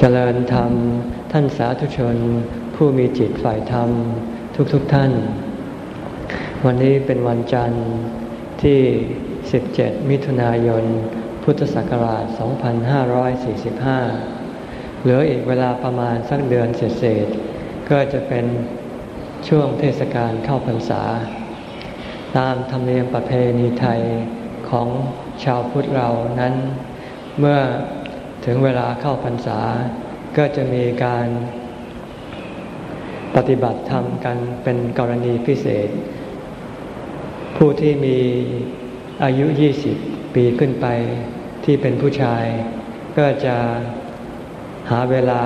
เจริญธรรม ท่านสาธุชน ผู้มีจิตฝ่ายธรรม ทุกๆทท่าน วันนี้เป็นวันจันทร์ที่ 17 มิถุนายน พุทธศักราช 2545 เหลืออีกเวลาประมาณสักเดือนเศษๆก็จะเป็นช่วงเทศกาลเข้าพรรษา ตามธรรมเนียมประเพณีไทยของชาวพุทธเรานั้นเมื่อ ถึงเวลาเข้าพรรษา ก็จะมีการปฏิบัติธรรมกันเป็นกรณีพิเศษ ผู้ที่มีอายุ 20 ปีขึ้นไปที่เป็นผู้ชาย ก็จะหาเวลา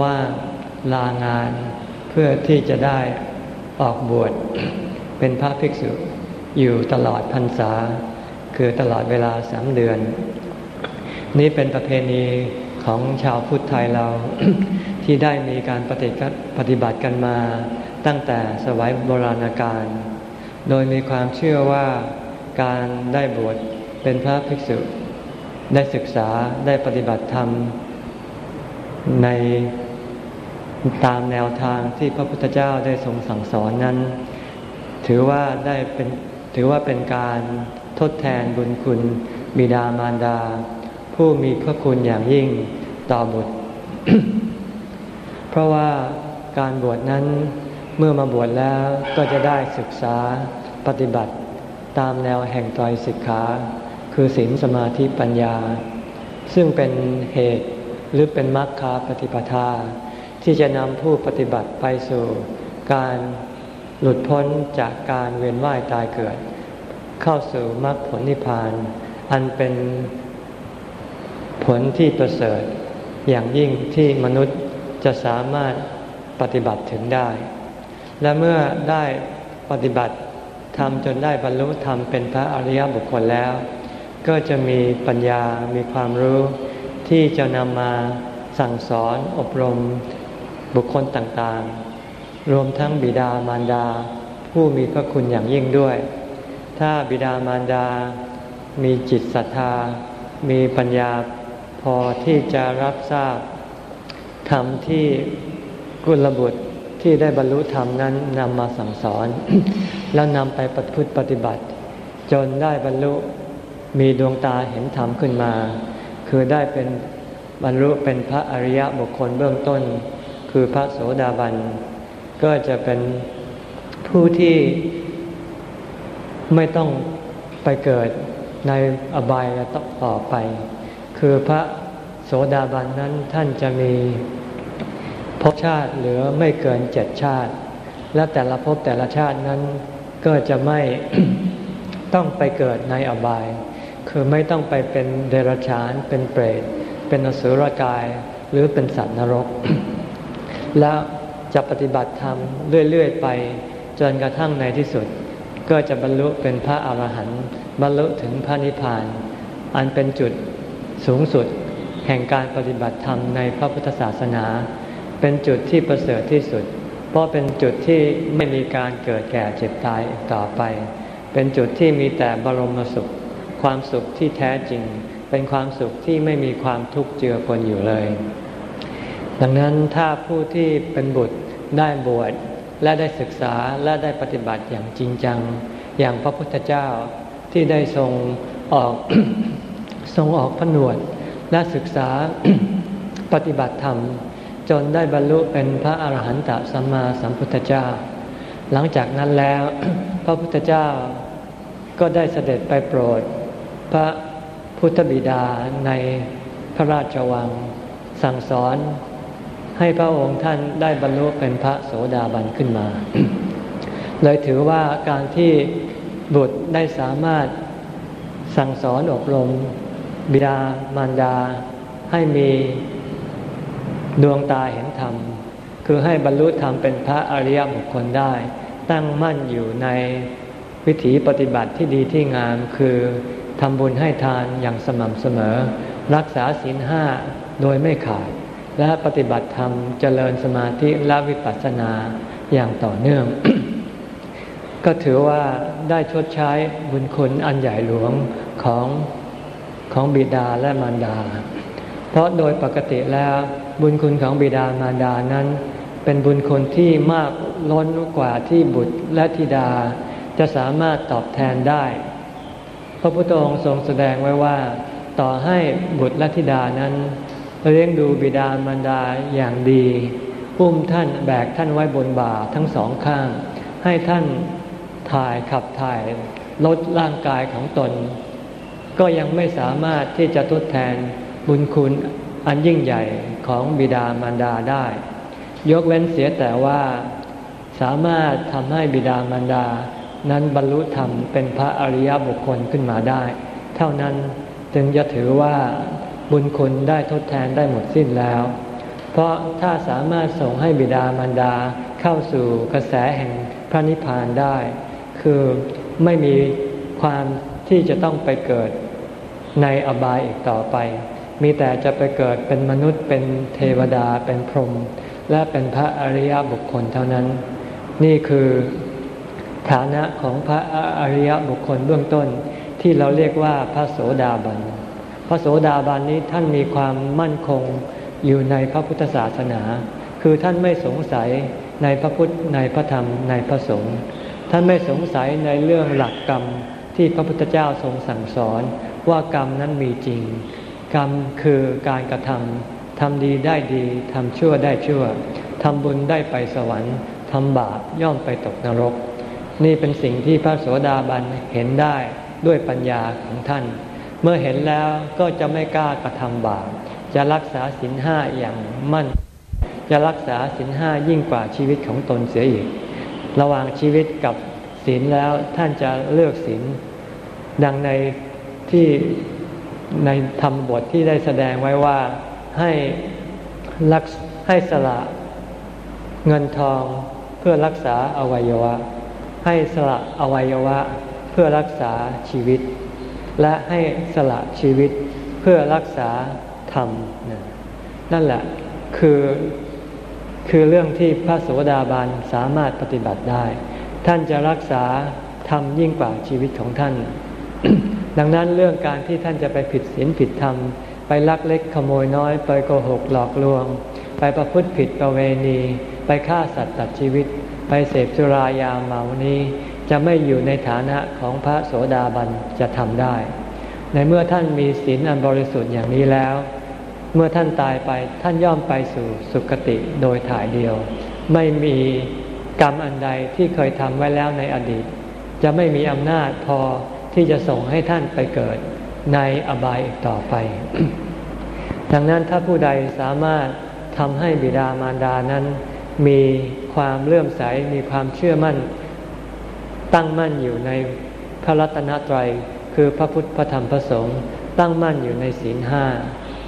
ว่างลางานเพื่อที่จะได้ออกบวชเป็นพระภิกษุอยู่ตลอดพรรษา คือตลอดเวลาสามเดือน นี่เป็นประเพณีของชาวพุทธไทยเรา ที่ได้มีการปฏิปฏิบัติกันมา ตั้งแต่สมัยโบราณกาล โดยมีความเชื่อว่าการได้บวชเป็นพระภิกษุ ได้ศึกษาได้ปฏิบัติธรรม ในตามแนวทางที่พระพุทธเจ้าได้ทรงสั่งสอนนั้น ถือว่าได้เป็นถือว่าเป็นการทดแทนบุญคุณบิดามารดา ผู้มีพระคุณอย่างยิ่งต่อบุตร เพราะว่าการบวชนั้นเมื่อมาบวชแล้วก็จะได้ศึกษาปฏิบัติตามแนวแห่งไตรสิกขา คือศีลสมาธิปัญญา ซึ่งเป็นเหตุหรือเป็นมรรคาปฏิปทา ที่จะนำผู้ปฏิบัติไปสู่การหลุดพ้นจากการเวียนว่ายตายเกิด เข้าสู่มรรคผลนิพพาน อันเป็น ผลที่ประเสริฐ อย่างยิ่งที่มนุษย์จะสามารถปฏิบัติถึงได้ และเมื่อได้ปฏิบัติทำจนได้บรรลุธรรมเป็นพระอริยบุคคลแล้ว ก็จะมีปัญญา มีความรู้ ที่จะนำมาสั่งสอนอบรมบุคคลต่างๆ รวมทั้งบิดามารดา ผู้มีพระคุณอย่างยิ่งด้วย ถ้าบิดามารดา มีจิตศรัทธา มีปัญญา พอที่จะรับทราบธรรมที่กุลบุตรที่ได้บรรลุธรรมนั้นนำมาสั่งสอน แล้วนำไปปฏิพฤติปฏิบัติ จนได้บรรลุมีดวงตาเห็นธรรมขึ้นมา คือได้เป็นบรรลุเป็นพระอริยบุคคลเบื้องต้น คือพระโสดาบัน ก็จะเป็นผู้ที่ไม่ต้องไปเกิดในอบายต่อไป คือพระโสดาบันนั้นท่านจะมีภพชาติเหลือไม่เกินเจ็ดชาติ และแต่ละภพแต่ละชาตินั้นก็จะไม่ต้องไปเกิดในอบาย คือไม่ต้องไปเป็นเดรัจฉาน เป็นเปรต เป็นอสุรกาย หรือเป็นสัตว์นรก และจะปฏิบัติธรรมเรื่อย ๆ ไป จนกระทั่งในที่สุด ก็จะบรรลุเป็นพระอาหารหันต์บรรลุถึงพระนิพพาน อันเป็นจุด สูงสุดแห่งการปฏิบัติธรรมในพระพุทธศาสนา เป็นจุดที่ประเสริฐที่สุด เพราะเป็นจุดที่ไม่มีการเกิดแก่เจ็บตายต่อไป เป็นจุดที่มีแต่บรมสุข ความสุขที่แท้จริง เป็นความสุขที่ไม่มีความทุกข์เจือปนอยู่เลย ดังนั้นถ้าผู้ที่เป็นบุตรได้บวชและได้ศึกษาและได้ปฏิบัติอย่างจริงจัง อย่างพระพุทธเจ้าที่ได้ทรงออก ทรงออกผนวดและศึกษาปฏิบัติธรรม จนได้บรรลุเป็นพระอาหารหันตสัมมาสัมพุทธเจ้า หลังจากนั้นแล้วพระพุทธเจ้าก็ได้เสด็จไปโปรด พระพุทธบิดาในพระราชวัง สั่งสอนให้พระองค์ท่านได้บรรลุเป็นพระโสดาบันขึ้นมา เลยถือว่าการที่บุตรได้สามารถสั่งสอนอบรม บิดามารดาให้มีดวงตาเห็นธรรม คือให้บรรลุธรรมเป็นพระอริยบุคคลได้ ตั้งมั่นอยู่ในวิถีปฏิบัติที่ดีที่งามคือทำบุญให้ทานอย่างสม่ำเสมอ รักษาศีลห้าโดยไม่ขาด และปฏิบัติธรรมเจริญสมาธิและวิปัสสนาอย่างต่อเนื่อง ก็ถือว่าได้ชดใช้บุญคุณอันใหญ่หลวงของ ของบิดาและมารดา เพราะโดยปกติแล้วบุญคุณของบิดามารดานั้น เป็นบุญคุณที่มากล้นกว่าที่บุตรและธิดาจะสามารถตอบแทนได้ พระพุทธองค์ทรงแสดงไว้ว่า ต่อให้บุตรและธิดานั้นเลี้ยงดูบิดามารดาอย่างดีอุ้มท่านแบกท่านไว้บนบ่าทั้งสองข้าง ให้ท่านถ่ายขับถ่ายลดร่างกายของตน ก็ยังไม่สามารถที่จะทดแทนบุญคุณอันยิ่งใหญ่ของบิดามารดาได้ ยกเว้นเสียแต่ว่าสามารถทำให้บิดามารดา นั้นบรรลุธรรมเป็นพระอริยบุคคลขึ้นมาได้ เท่านั้นจึงจะถือว่าบุญคุณได้ทดแทนได้หมดสิ้นแล้ว เพราะถ้าสามารถส่งให้บิดามารดาเข้าสู่กระแสแห่งพระนิพพานได้ คือไม่มีความ ที่จะต้องไปเกิดในอบายอีกต่อไป มีแต่จะไปเกิดเป็นมนุษย์เป็นเทวดาเป็นพรหมและเป็นพระอริยบุคคลเท่านั้น นี่คือฐานะของพระอริยบุคคลเบื้องต้น ที่เราเรียกว่าพระโสดาบัน พระโสดาบันนี้ท่านมีความมั่นคงอยู่ในพระพุทธศาสนา คือท่านไม่สงสัยในพระพุทธในพระธรรมในพระสงฆ์ท่านไม่สงสัยในเรื่องหลักกรรม ที่พระพุทธเจ้าทรงสั่งสอนว่ากรรมนั้นมีจริง กรรมคือการกระทำทำดีได้ดีทำชั่วได้ชั่วทำบุญได้ไปสวรรค์ทำบาปย่อมไปตกนรก นี่เป็นสิ่งที่พระโสดาบันเห็นได้ด้วยปัญญาของท่าน เมื่อเห็นแล้วก็จะไม่กล้ากระทำบาปจะรักษาศีลห้าอย่างมั่น จะรักษาศีลห้ายิ่งกว่าชีวิตของตนเสียอีก ระหว่างชีวิตกับ ศีลแล้วท่านจะเลือกศีลดังในที่ในธรรมบทที่ได้แสดงไว้ว่าให้รักให้สละเงินทองเพื่อรักษาอวัยวะ ให้สละอวัยวะเพื่อรักษาชีวิต และให้สละชีวิตเพื่อรักษาธรรม นั่นแหละคือคือเรื่องที่พระโสดาบันสามารถปฏิบัติได้ ท่านจะรักษาธรรมยิ่งกว่าชีวิตของท่าน ดังนั้นเรื่องการที่ท่านจะไปผิดศีลผิดธรรม ไปลักเล็กขโมยน้อย ไปโกหกหลอกลวง ไปประพฤติผิดประเวณี ไปฆ่าสัตว์ตัดชีวิต ไปเสพสุรายาเมานี้ จะไม่อยู่ในฐานะของพระโสดาบันจะทำได้ ในเมื่อท่านมีศีลอันบริสุทธิ์อย่างนี้แล้ว เมื่อท่านตายไปท่านย่อมไปสู่สุคติโดยถ่ายเดียว ไม่มี กรรมอันใดที่เคยทำไว้แล้วในอดีต จะไม่มีอำนาจพอที่จะส่งให้ท่านไปเกิดในอบายอีกต่อไป ดังนั้นถ้าผู้ใดสามารถทำให้บิดามารดานั้น มีความเลื่อมใสมีความเชื่อมั่น ตั้งมั่นอยู่ในพระรัตนตรัย คือพระพุทธพระธรรมพระสงฆ์ตั้งมั่นอยู่ในศีลห้า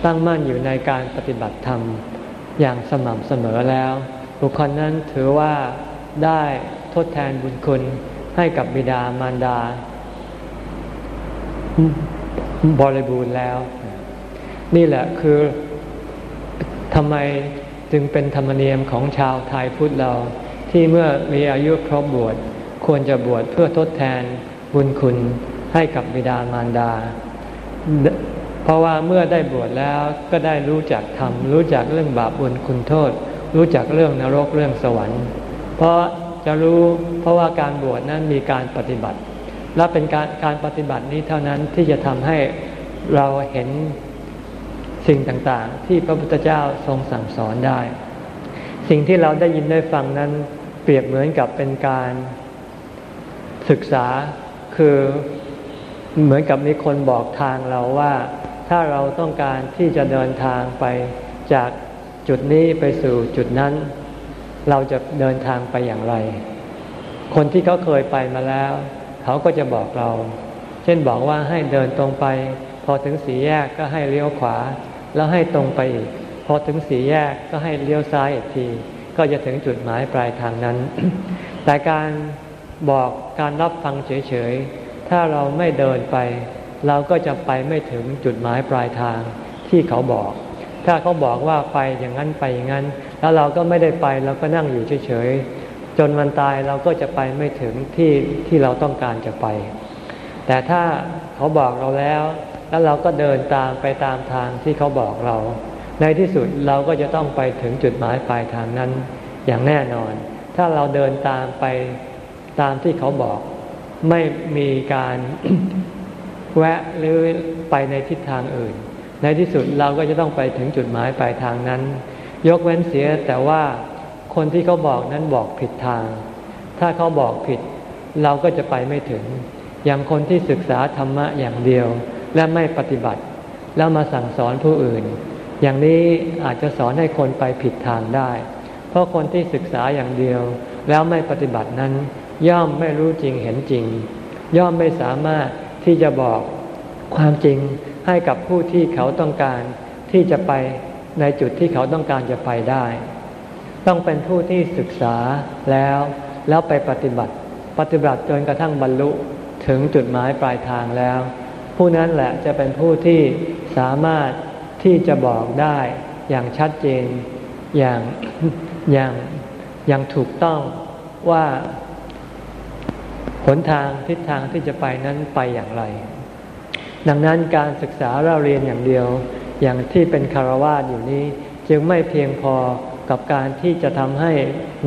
ตั้งมั่นอยู่ในการปฏิบัติธรรม อย่างสม่ำเสมอแล้ว บุคคลนั้นถือว่า ได้ทดแทนบุญคุณให้กับบิดามารดา บริบูรณ์แล้ว นี่แหละคือทำไมจึงเป็นธรรมเนียมของชาวไทยพุทธเรา ที่เมื่อมีอายุครบบวชควรจะบวชเพื่อทดแทนบุญคุณให้กับบิดามารดา เพราะว่าเมื่อได้บวชแล้วก็ได้รู้จักธรรมรู้จักเรื่องบาปบุญคุณโทษ รู้จักเรื่องนรกเรื่องสวรรค์ เพราะจะรู้เพราะว่าการบวชนั้นมีการปฏิบัติ และเป็นการการปฏิบัตินี้เท่านั้นที่จะทำให้เราเห็นสิ่งต่างๆ ที่พระพุทธเจ้าทรงสั่งสอนได้ สิ่งที่เราได้ยินได้ฟังนั้นเปรียบเหมือนกับเป็นการศึกษาคือเหมือนกับมีคนบอกทางเราว่า ถ้าเราต้องการที่จะเดินทางไปจากจุดนี้ไปสู่จุดนั้น เราจะเดินทางไปอย่างไร คนที่เขาเคยไปมาแล้ว เขาก็จะบอกเรา เช่นบอกว่าให้เดินตรงไป พอถึงสีแยกก็ให้เลี้ยวขวา แล้วให้ตรงไปอีก พอถึงสี่แยกก็ให้เลี้ยวซ้ายอีกที ก็จะถึงจุดหมายปลายทางนั้น แต่การบอกการรับฟังเฉยๆ ถ้าเราไม่เดินไป เราก็จะไปไม่ถึงจุดหมายปลายทางที่เขาบอก ถ้าเขาบอกว่าไปอย่างนั้นไปอย่างนั้น แล้วเราก็ไม่ได้ไปเราก็นั่งอยู่เฉยๆจนวันตายเราก็จะไปไม่ถึงที่ที่เราต้องการจะไป แต่ถ้าเขาบอกเราแล้ว แล้วเราก็เดินตามไปตามทางที่เขาบอกเรา ในที่สุดเราก็จะต้องไปถึงจุดหมายปลายทางนั้นอย่างแน่นอน ถ้าเราเดินตามไปตามที่เขาบอก ไม่มีการแวะหรือไปในทิศทางอื่น ในที่สุดเราก็จะต้องไปถึงจุดหมายปลายทางนั้น ยกเว้นเสียแต่ว่าคนที่เขาบอกนั้นบอกผิดทาง ถ้าเขาบอกผิด เราก็จะไปไม่ถึง อย่างคนที่ศึกษาธรรมะอย่างเดียว และไม่ปฏิบัติ แล้วมาสั่งสอนผู้อื่น อย่างนี้อาจจะสอนให้คนไปผิดทางได้ เพราะคนที่ศึกษาอย่างเดียว แล้วไม่ปฏิบัตินั้น ย่อมไม่รู้จริงเห็นจริง ย่อมไม่สามารถที่จะบอกความจริงให้กับผู้ที่เขาต้องการที่จะไป ในจุดที่เขาต้องการจะไปได้ ต้องเป็นผู้ที่ศึกษาแล้วแล้วไปปฏิบัติ ปฏิบัติจนกระทั่งบรรลุถึงจุดหมายปลายทางแล้ว ผู้นั้นแหละจะเป็นผู้ที่สามารถที่จะบอกได้อย่างชัดเจนอย่างอย่างอย่างถูกต้องว่าหนทางทิศทางที่จะไปนั้นไปอย่างไร ดังนั้นการศึกษาเราเรียนอย่างเดียว อย่างที่เป็นคารวาสอยู่นี้ จึงไม่เพียงพอกับการที่จะทำให้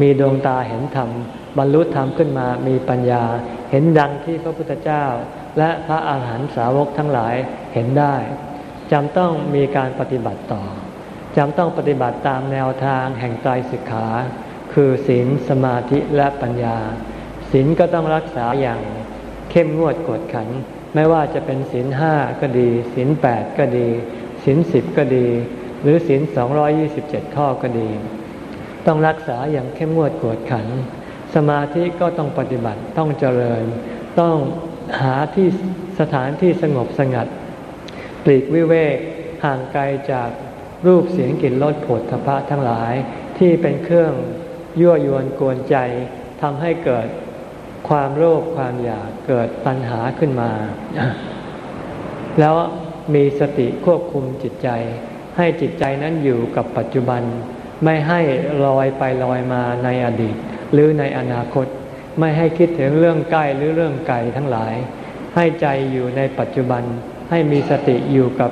มีดวงตาเห็นธรรม บรรลุธรรมขึ้นมามีปัญญา เห็นดังที่พระพุทธเจ้า และพระอาหารหันตสาวกทั้งหลายเห็นได้จำต้องมีการปฏิบัติต่อจำต้องปฏิบัติตามแนวทางแห่งใจศึกขา คือศีลสมาธิและปัญญาศีลก็ต้องรักษาอย่างเข้มงวดกวดขัน ไม่ว่าจะเป็นศีลห้าก็ดีศีลแปดก็ดี ศีลสิบก็ดี หรือศีลสองยี่สิบเจ็ดข้อก็ดี ต้องรักษาอย่างเข้มงวดกวดขัน สมาธิก็ต้องปฏิบัติต้องเจริญ ต้องหาที่สถานที่สงบสงัดปลีกวิเวกห่างไกลจากรูปเสียงกลิ่นรสผลทพะทั้งหลายที่เป็นเครื่องยั่วยวนกวนใจทำให้เกิดความโลภความอยากเกิดปัญหาขึ้นมา แล้ว มีสติควบคุมจิตใจ ให้จิตใจนั้นอยู่กับปัจจุบัน ไม่ให้ลอยไปลอยมาในอดีต หรือในอนาคต ไม่ให้คิดถึงเรื่องใกล้หรือเรื่องไกลทั้งหลาย ให้ใจอยู่ในปัจจุบัน ให้มีสติอยู่กับ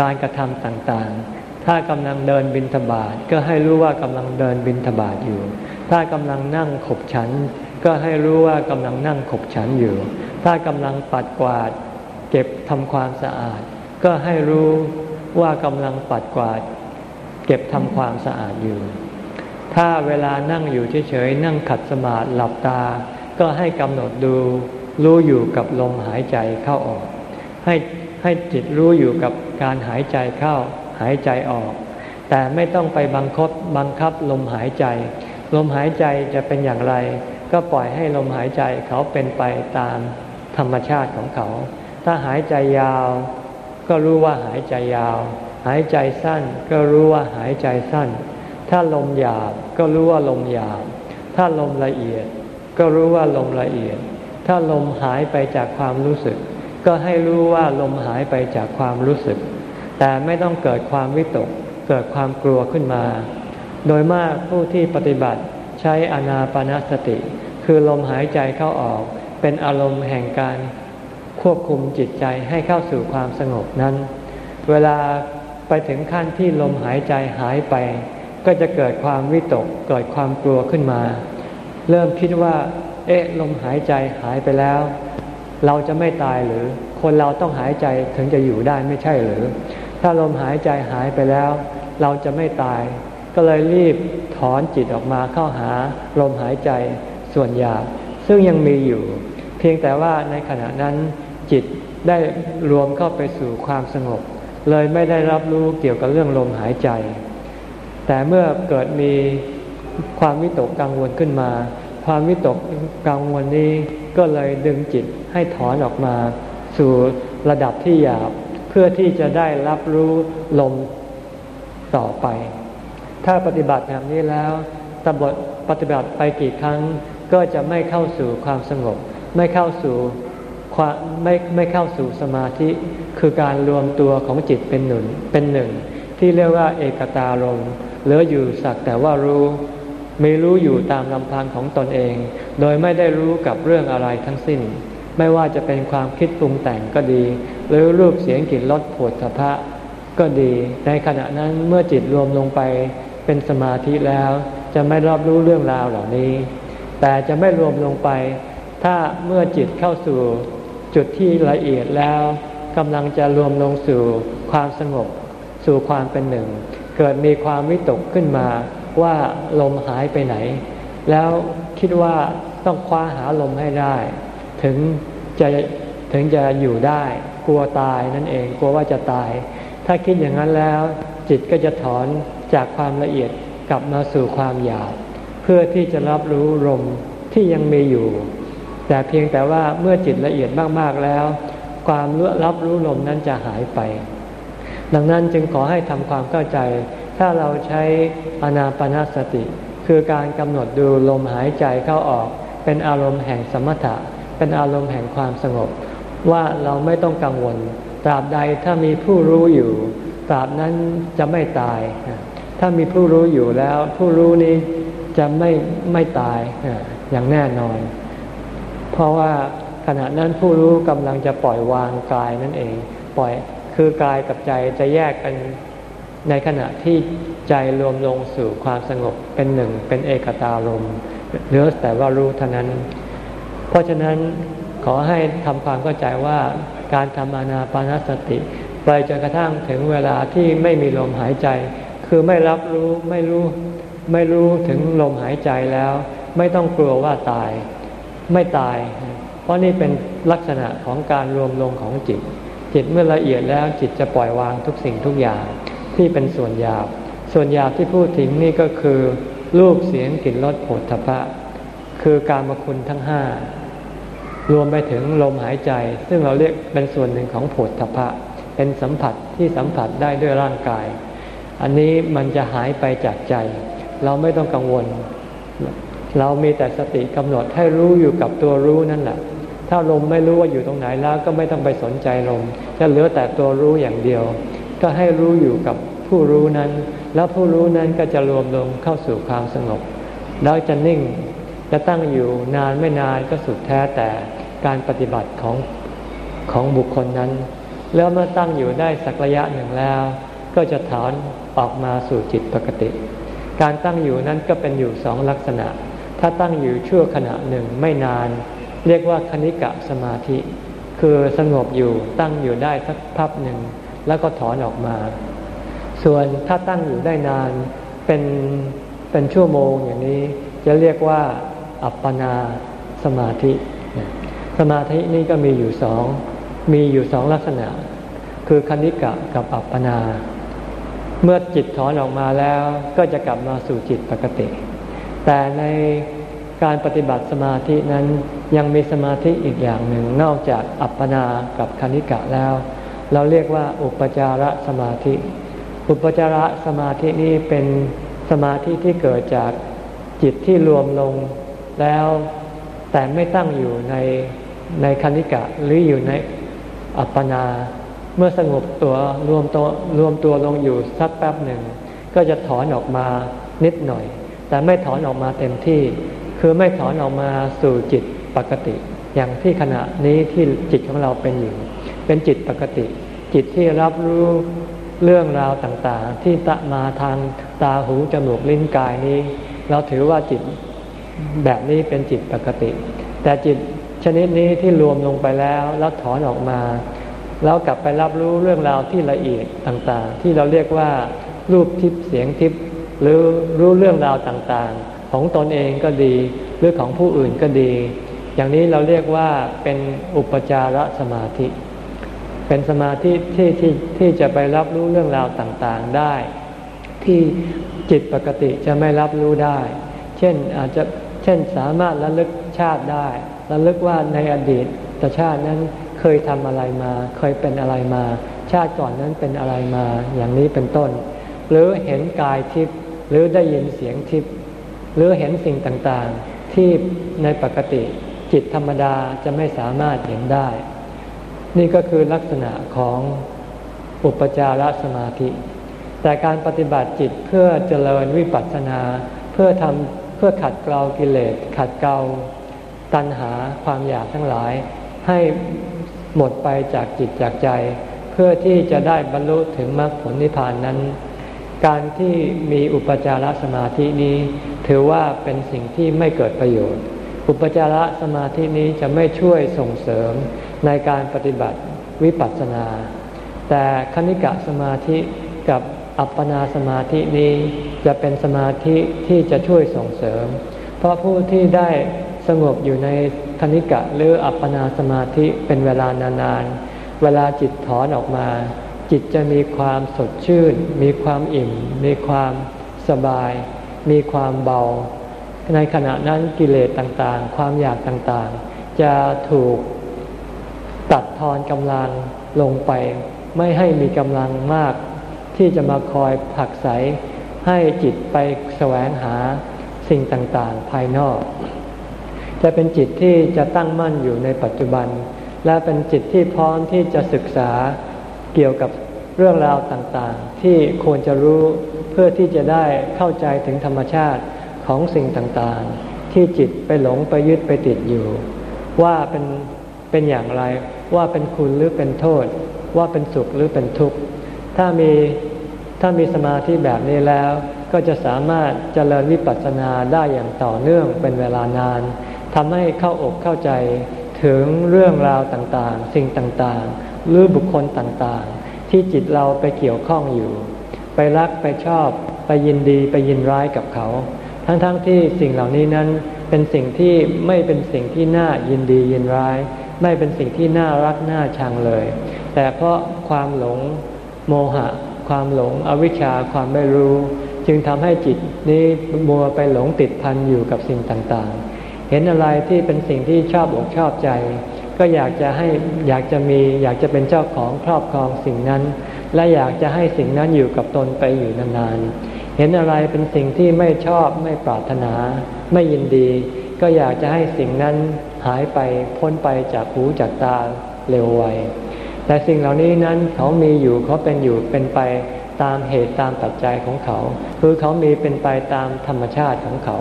การกระทำต่างๆ ถ้ากำลังเดินบินทบาทก็ให้รู้ว่ากำลังเดินบินทบาทอยู่ ถ้ากำลังนั่งขบฉัน ก็ให้รู้ว่ากำลังนั่งขบฉันอยู่ ถ้ากำลังปัดกวาด เก็บทำความสะอาด ก็ให้รู้ว่ากำลังปัดกวาด เก็บทำความสะอาดอยู่ ถ้าเวลานั่งอยู่เฉยๆนั่งขัดสมาธิหลับตา ก็ให้กำหนดดูรู้อยู่กับลมหายใจเข้าออก ให้ให้จิตรู้อยู่กับการหายใจเข้าหายใจออก แต่ไม่ต้องไปบังคับบังคับลมหายใจ ลมหายใจจะเป็นอย่างไร ก็ปล่อยให้ลมหายใจเขาเป็นไปตามธรรมชาติของเขา ถ้าหายใจยาว ก็รู้ว่าหายใจยาว หายใจสั้น ก็รู้ว่าหายใจสั้น ถ้าลมหยาบก็รู้ว่าลมหยาบ ถ้าลมละเอียด ก็รู้ว่าลมละเอียด ถ้าลมหายไปจากความรู้สึก ก็ให้รู้ว่าลมหายไปจากความรู้สึก แต่ไม่ต้องเกิดความวิตก เกิดความกลัวขึ้นมา โดยมากผู้ที่ปฏิบัติใช้อนาปนาสติ คือลมหายใจเข้าออก เป็นอารมณ์แห่งการ ควบคุมจิตใจให้เข้าสู่ความสงบนั้น เวลาไปถึงขั้นที่ลมหายใจหายไป ก็จะเกิดความวิตกเกิดความกลัวขึ้นมา เริ่มคิดว่า เอ๊ะ ลมหายใจหายไปแล้ว เราจะไม่ตายหรือ คนเราต้องหายใจถึงจะอยู่ได้ไม่ใช่หรือ ถ้าลมหายใจหายไปแล้ว เราจะไม่ตาย ก็เลยรีบถอนจิตออกมาเข้าหาลมหายใจส่วนหยาบซึ่งยังมีอยู่ เพียงแต่ว่าในขณะนั้น จิตได้รวมเข้าไปสู่ความสงบ เลยไม่ได้รับรู้เกี่ยวกับเรื่องลมหายใจ แต่เมื่อเกิดมีความวิตกกังวลขึ้นมา ความวิตกกังวลนี้ก็เลยดึงจิตให้ถอนออกมา สู่ระดับที่หยาบเพื่อที่จะได้รับรู้ลมต่อไป ถ้าปฏิบัติแบบนี้แล้วตบทปฏิบัติไปกี่ครั้งก็จะไม่เข้าสู่ความสงบ ไม่เข้าสู่ ความไม่ไม่เข้าสู่สมาธิ คือการรวมตัวของจิตเป็นหนึ่งเป็นหนึ่ง ที่เรียกว่าเอกตารมเหลืออยู่สักแต่ว่ารู้ไม่รู้อยู่ตามลำพังของตนเอง โดยไม่ได้รู้กับเรื่องอะไรทั้งสิ้น ไม่ว่าจะเป็นความคิดปรุงแต่งก็ดี หรือรูปเสียงกลิ่นรสผดสะพะก็ดี ในขณะนั้นเมื่อจิตรวมลงไปเป็นสมาธิแล้ว จะไม่รับรู้เรื่องราวเหล่านี้ แต่จะไม่รวมลงไป ถ้าเมื่อจิตเข้าสู่ จุดที่ละเอียดแล้วกำลังจะรวมลงสู่ความสงบ สู่ความเป็นหนึ่ง เกิดมีความวิตกขึ้นมาว่าลมหายไปไหน แล้วคิดว่าต้องคว้าหาลมให้ได้ ถึงจะถึงจะอยู่ได้กลัวตายนั่นเองกลัวว่าจะตาย ถ้าคิดอย่างนั้นแล้วจิตก็จะถอนจากความละเอียดกลับมาสู่ความหยาบเพื่อที่จะรับรู้ลมที่ยังมีอยู่ แต่เพียงแต่ว่าเมื่อจิตละเอียดมากๆแล้ว ความรับรู้ลมนั้นจะหายไป ดังนั้นจึงขอให้ทำความเข้าใจ ถ้าเราใช้อนาปนาสติ คือการกำหนดดูลมหายใจเข้าออก เป็นอารมณ์แห่งสมถะ เป็นอารมณ์แห่งความสงบ ว่าเราไม่ต้องกังวล ตราบใดถ้ามีผู้รู้อยู่ ตราบนั้นจะไม่ตาย ถ้ามีผู้รู้อยู่แล้ว ผู้รู้นี้จะไม่ไม่ตายอย่างแน่นอน เพราะว่าขณะนั้นผู้รู้กำลังจะปล่อยวางกายนั่นเอง ปล่อยคือกายกับใจจะแยกกันในขณะที่ใจรวมลงสู่ความสงบเป็นหนึ่งเป็นเอกตารมเหลือแต่ว่ารู้เท่านั้น เพราะฉะนั้นขอให้ทำความเข้าใจว่าการทำอานาปานสติ ไปจนกระทั่งถึงเวลาที่ไม่มีลมหายใจ คือไม่รับรู้ไม่รู้ไม่รู้ถึงลมหายใจแล้ว ไม่ต้องกลัวว่าตาย ไม่ตาย เพราะนี่เป็นลักษณะของการรวมลงของจิต จิตเมื่อละเอียดแล้วจิตจะปล่อยวางทุกสิ่งทุกอย่างที่เป็นส่วนหยาบ ส่วนหยาบที่พูดถึงนี่ก็คือรูปเสียงกลิ่นรสผลทพะ คือการมคุณทั้งห้ารวมไปถึงลมหายใจ ซึ่งเราเรียกเป็นส่วนหนึ่งของผลทพะ เป็นสัมผัสที่สัมผัสได้ด้วยร่างกาย อันนี้มันจะหายไปจากใจ เราไม่ต้องกังวล เรามีแต่สติกำหนดให้รู้อยู่กับตัวรู้นั่นแหละ ถ้าลมไม่รู้ว่าอยู่ตรงไหนแล้วก็ไม่ต้องไปสนใจลม จะเหลือแต่ตัวรู้อย่างเดียว ก็ให้รู้อยู่กับผู้รู้นั้น แล้วผู้รู้นั้นก็จะรวมลงเข้าสู่ความสงบ แล้วจะนิ่ง จะตั้งอยู่นานไม่นานก็สุดแท้แต่การปฏิบัติของของบุคคลนั้น แล้วเมื่อตั้งอยู่ได้สักระยะหนึ่งแล้ว ก็จะถอนออกมาสู่จิตปกติ การตั้งอยู่นั้นก็เป็นอยู่สองลักษณะ ถ้าตั้งอยู่ชั่วขณะหนึ่งไม่นาน เรียกว่าคณิกะสมาธิ คือสงบอยู่ตั้งอยู่ได้สักพับหนึ่ง แล้วก็ถอนออกมา ส่วนถ้าตั้งอยู่ได้นานเป็นเป็นชั่วโมงอย่างนี้ จะเรียกว่า อัปปนาสมาธิ สมาธินี่ก็มีอยู่สองมีอยู่สองลักษณะ คือคณิกะกับอัปปนา เมื่อจิตถอนออกมาแล้วก็จะกลับมาสู่จิตปกติ แต่ในการปฏิบัติสมาธินั้นยังมีสมาธิอีกอย่างหนึ่งนอกจากอัปปนากับคณิกะแล้ว เราเรียกว่าอุปจารสมาธิ อุปจารสมาธินี้เป็นสมาธิที่เกิดจากจิตที่รวมลงแล้วแต่ไม่ตั้งอยู่ในในคณิกะหรืออยู่ในอัปปนา เมื่อสงบตัวรวมตัวรวมตัวลงอยู่สักแป๊บหนึ่ง ก็จะถอนออกมานิดหน่อย แต่ไม่ถอนออกมาเต็มที่ คือไม่ถอนออกมาสู่จิตปกติ อย่างที่ขณะนี้ที่จิตของเราเป็นอยู่ เป็นจิตปกติ จิตที่รับรู้เรื่องราวต่างๆ ที่ตะมาทางตาหูจมูกลิ้นกายนี้ เราถือว่าจิตแบบนี้เป็นจิตปกติ แต่จิตชนิดนี้ที่รวมลงไปแล้วแล้วถอนออกมาแล้วกลับไปรับรู้เรื่องราวที่ละเอียดต่างๆ ที่เราเรียกว่ารูปทิพย์เสียงทิพย์ หรือรู้เรื่องราวต่างๆ ของตนเองก็ดี หรือของผู้อื่นก็ดี อย่างนี้เราเรียกว่าเป็นอุปจารสมาธิ เป็นสมาธิที่ที่ที่จะไปรับรู้เรื่องราวต่างๆได้ ที่จิตปกติจะไม่รับรู้ได้ เช่นอาจจะเช่นสามารถระลึกชาติได้ระลึกว่าในอดีตแต่ชาตินั้นเคยทำอะไรมา เคยเป็นอะไรมา ชาติก่อนนั้นเป็นอะไรมา อย่างนี้เป็นต้น หรือเห็นกายทิพย์ หรือได้ยินเสียงทิพย์หรือเห็นสิ่งต่างๆ ที่ในปกติจิตธรรมดาจะไม่สามารถเห็นได้ นี่ก็คือลักษณะของอุปจารสมาธิ แต่การปฏิบัติจิตเพื่อเจริญวิปัสสนา เพื่อทำเพื่อขัดเกลากิเลส ขัดเกลาตัณหาความอยากทั้งหลาย ให้หมดไปจากจิตจากใจ เพื่อที่จะได้บรรลุถึงมรรคผลนิพพานนั้น การที่มีอุปจารสมาธินี้ ถือว่าเป็นสิ่งที่ไม่เกิดประโยชน์ อุปจารสมาธินี้จะไม่ช่วยส่งเสริมในการปฏิบัติวิปัสสนา แต่คณิกะสมาธิกับอัปปนาสมาธินี้จะเป็นสมาธิที่จะช่วยส่งเสริม เพราะผู้ที่ได้สงบอยู่ในคณิกะหรืออัปปนาสมาธิเป็นเวลานานๆเวลาจิตถอนออกมา จิตจะมีความสดชื่น มีความอิ่ม มีความสบาย มีความเบา ในขณะนั้นกิเลสต่างๆ ความอยากต่างๆ จะถูกตัดทอนกำลังลงไป ไม่ให้มีกำลังมาก ที่จะมาคอยผลักไส ให้จิตไปแสวงหาสิ่งต่างๆ ภายนอก จะเป็นจิตที่จะตั้งมั่นอยู่ในปัจจุบัน และเป็นจิตที่พร้อมที่จะศึกษา เกี่ยวกับเรื่องราวต่างๆ ที่ควรจะรู้เพื่อที่จะได้เข้าใจถึงธรรมชาติของสิ่งต่างๆ ที่จิตไปหลงไปยึดไปติดอยู่ ว่าเป็นเป็นอย่างไร ว่าเป็นคุณหรือเป็นโทษ ว่าเป็นสุขหรือเป็นทุกข์ถ้ามีถ้ามีสมาธิแบบนี้แล้ว ก็จะสามารถเจริญวิปัสสนาได้อย่างต่อเนื่องเป็นเวลานานทำให้เข้าอกเข้าใจถึงเรื่องราวต่างๆ สิ่งต่างๆ หรือบุคคลต่างๆ ที่จิตเราไปเกี่ยวข้องอยู่ ไปรักไปชอบ ไปยินดีไปยินร้ายกับเขา ทั้งๆทที่สิ่งเหล่านี้นั้นเป็นสิ่งที่ไม่เป็นสิ่งที่น่ายินดียินร้าย ไม่เป็นสิ่งที่น่ารักน่าชังเลย แต่เพราะความหลงโมหะ ความหลงอวิชชาความไม่รู้ จึงทำให้จิตนี้มัวไปหลงติดพันอยู่กับสิ่งต่างๆ เห็นอะไรที่เป็นสิ่งที่ชอบอกชอบใจ ก็อยากจะให้อยากจะมีอยากจะเป็นเจ้าของครอบครองสิ่งนั้น และอยากจะให้สิ่งนั้นอยู่กับตนไปอยู่นานๆ เห็นอะไรเป็นสิ่งที่ไม่ชอบไม่ปรารถนา ไม่ยินดี ก็อยากจะให้สิ่งนั้นหายไปพ้นไปจากหูจากตาเร็วไวแต่สิ่งเหล่านี้นั้นเขามีอยู่เขาเป็นอยู่เป็นไปตามเหตุตามปัจจัยของเขา คือเขามีเป็นไปตามธรรมชาติของเขา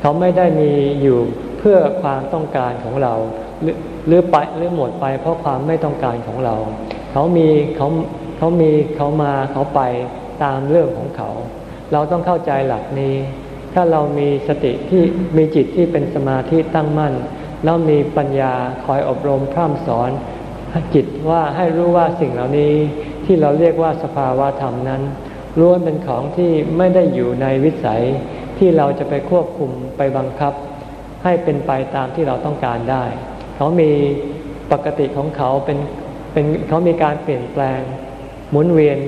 เขาไม่ได้มีอยู่เพื่อความต้องการของเรา หรือไปหรือหมดไป เพราะความไม่ต้องการของเรา เขามีเขาเขามีเขามาเขาไปตามเรื่องของเขา เราต้องเข้าใจหลักนี้ ถ้าเรามีสติที่มีจิตที่เป็นสมาธิตั้งมั่น แล้วมีปัญญาคอยอบรมพร่ำสอนจิตว่าให้รู้ว่าสิ่งเหล่านี้ที่เราเรียกว่าสภาวะธรรมนั้นล้วนเป็นของที่ไม่ได้อยู่ในวิสัยที่เราจะไปควบคุมไปบังคับ ให้เป็นไปตามที่เราต้องการได้ เขามีปกติของเขาเป็นเป็นเขามีการเปลี่ยนแปลง หมุนเวียน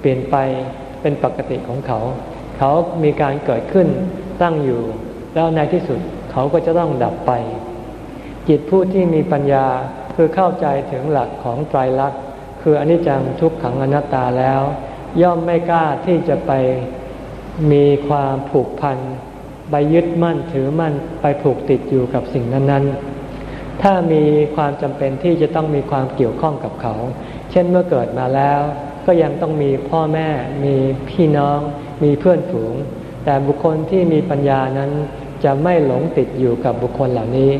เปลี่ยนไปเป็นปกติของเขา เขามีการเกิดขึ้นตั้งอยู่ แล้วในที่สุดเขาก็จะต้องดับไป จิตผู้ที่มีปัญญาคือเข้าใจถึงหลักของไตรลักษณ์คืออนิจจังทุกขังอนัตตาแล้ว ย่อมไม่กล้าที่จะไปมีความผูกพันไปยึดมั่นถือมั่นไปผูกติดอยู่กับสิ่งนั้น ๆ ถ้ามีความจำเป็นที่จะต้องมีความเกี่ยวข้องกับเขา เช่นเมื่อเกิดมาแล้ว ก็ยังต้องมีพ่อแม่ มีพี่น้อง มีเพื่อนฝูง แต่บุคคลที่มีปัญญานั้นจะไม่หลงติดอยู่กับบุคคลเหล่านี้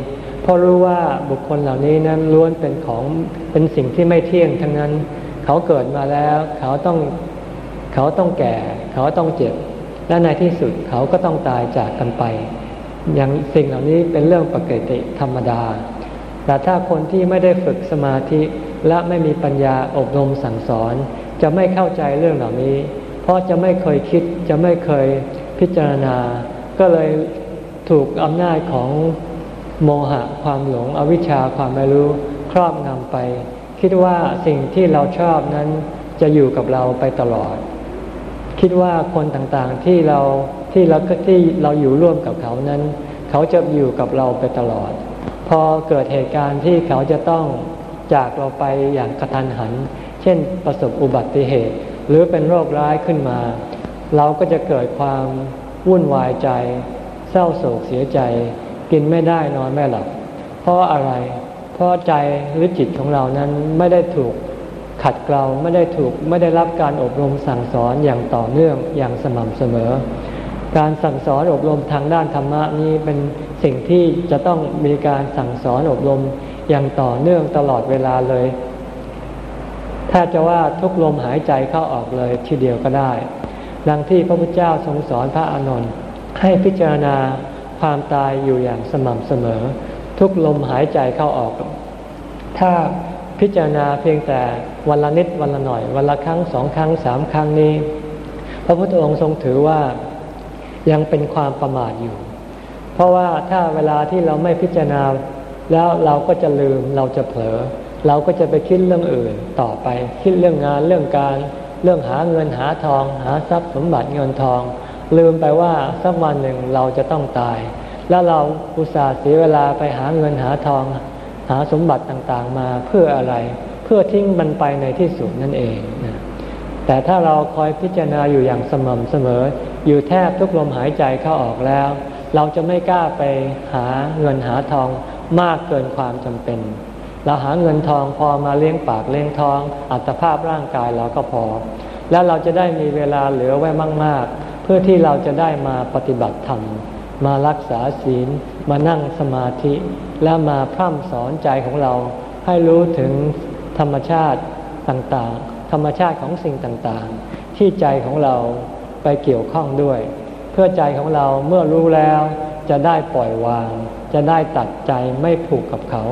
เพราะรู้ว่าบุคคลเหล่านี้นั้นล้วนเป็นของเป็นสิ่งที่ไม่เที่ยงทั้งนั้น เขาเกิดมาแล้ว เขาต้องเขาต้องแก่ เขาต้องเจ็บ และในที่สุดเขาก็ต้องตายจากกันไป อย่างสิ่งเหล่านี้เป็นเรื่องปกติธรรมดา แต่ถ้าคนที่ไม่ได้ฝึกสมาธิและไม่มีปัญญาอบรมสั่งสอน จะไม่เข้าใจเรื่องเหล่านี้ เพราะจะไม่เคยคิดจะไม่เคยพิจารณา ก็เลยถูกอำนาจของโมหะความหลงอวิชชาความไม่รู้ครอบงำไป คิดว่าสิ่งที่เราชอบนั้นจะอยู่กับเราไปตลอด คิดว่าคนต่างๆที่เราที่เราที่เราอยู่ร่วมกับเขานั้น เขาจะอยู่กับเราไปตลอด พอเกิดเหตุการณ์ที่เขาจะต้องจากเราไปอย่างกระทันหัน เช่นประสบอุบัติเหตุ หรือเป็นโรคร้ายขึ้นมา เราก็จะเกิดความวุ่นวายใจ เศร้าโศกเสียใจ กินไม่ได้นอนไม่หลับ เพราะอะไร เพราะใจหรือจิตของเรานั้นไม่ได้ถูกขัดเกลาไม่ได้ถูกไม่ได้รับการอบรมสั่งสอนอย่างต่อเนื่องอย่างสม่ำเสมอ การสั่งสอนอบรมทางด้านธรรมะนี้เป็น สิ่งที่จะต้องมีการสั่งสอนอบรมอย่างต่อเนื่องตลอดเวลาเลยถ้าจะว่าทุกลมหายใจเข้าออกเลยทีเดียวก็ได้ดังที่พระพุทธเจ้าทรงสอนพระอานนท์ให้พิจารณาความตายอยู่อย่างสม่ำเสมอ ทุกลมหายใจเข้าออก ถ้าพิจารณาเพียงแต่วันละนิดวันละหน่อย วันละครั้งสองครั้งสามครั้งนี้ พระพุทธองค์ทรงถือว่ายังเป็นความประมาทอยู่ เพราะว่าถ้าเวลาที่เราไม่พิจารณา แล้วเราก็จะลืมเราจะเผลอ เราก็จะไปคิดเรื่องอื่นต่อไป คิดเรื่องงานเรื่องการ เรื่องหาเงินหาทอง หาทรัพย์สมบัติเงินทอง ลืมไปว่าสักวันหนึ่งเราจะต้องตาย แล้วเราอุตส่าห์เสียเวลาไปหาเงินหาทอง หาสมบัติต่างๆมาเพื่ออะไร เพื่อทิ้งมันไปในที่สุดนั่นเองนะแต่ถ้าเราคอยพิจารณาอยู่อย่างสม่ำเสมอ อยู่แทบทุกลมหายใจเข้าออกแล้ว เราจะไม่กล้าไปหาเงินหาทองมากเกินความจำเป็น เราหาเงินทองพอมาเลี้ยงปากเลี้ยงท้อง อัตภาพร่างกายเราก็พอ แล้วเราจะได้มีเวลาเหลือไว้มาก ๆ เพื่อที่เราจะได้มาปฏิบัติธรรมมารักษาศีล มานั่งสมาธิ และมาพร่ำสอนใจของเรา ให้รู้ถึงธรรมชาติต่างๆ ธรรมชาติของสิ่งต่างๆ ที่ใจของเราไปเกี่ยวข้องด้วย พื่อใจของเราเมื่อรู้แล้วจะได้ปล่อยวาง จะได้ตัดใจไม่ผูกกับเขา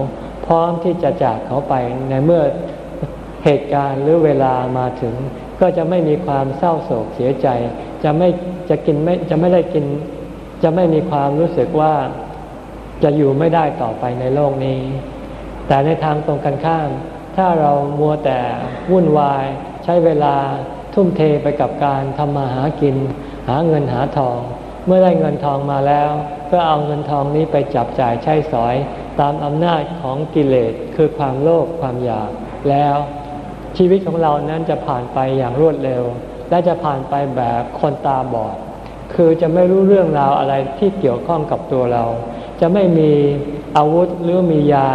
พร้อมที่จะจากเขาไปในเมื่อเหตุการณ์หรือเวลามาถึง ก็จะไม่มีความเศร้าโศกเสียใจ จะไม่จะกินไม่จะไม่ได้กิน จะไม่มีความรู้สึกว่าจะอยู่ไม่ได้ต่อไปในโลกนี้ แต่ในทางตรงกันข้าม ถ้าเรามัวแต่วุ่นวาย ใช้เวลาทุ่มเทไปกับการทำมาหากิน หาเงินหาทอง เมื่อได้เงินทองมาแล้ว ก็เอาเงินทองนี้ไปจับจ่ายใช้สอย ตามอำนาจของกิเลสคือความโลภความอยากแล้ว ชีวิตของเรานั้นจะผ่านไปอย่างรวดเร็ว และจะผ่านไปแบบคนตาบอด คือจะไม่รู้เรื่องราวอะไรที่เกี่ยวข้องกับตัวเรา จะไม่มีอาวุธหรือมียา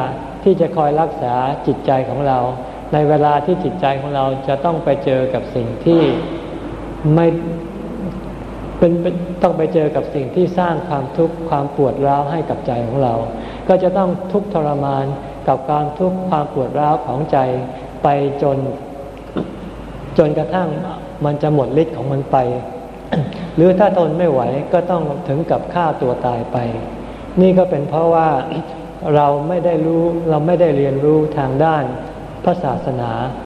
ที่จะคอยรักษาจิตใจของเรา ในเวลาที่จิตใจของเราจะต้องไปเจอกับสิ่งที่ไม่ เป็นต้องไปเจอกับสิ่งที่สร้างความทุกข์ความปวดร้าวให้กับใจของเรา ก็จะต้องทุกข์ทรมานกับการทุกข์ความปวดร้าวของใจไปจน จนกระทั่งมันจะหมดฤทธิ์ของมันไป หรือถ้าทนไม่ไหวก็ต้องถึงกับฆ่าตัวตายไป นี่ก็เป็นเพราะว่าเราไม่ได้รู้เราไม่ได้เรียนรู้ทางด้านพระศาสนา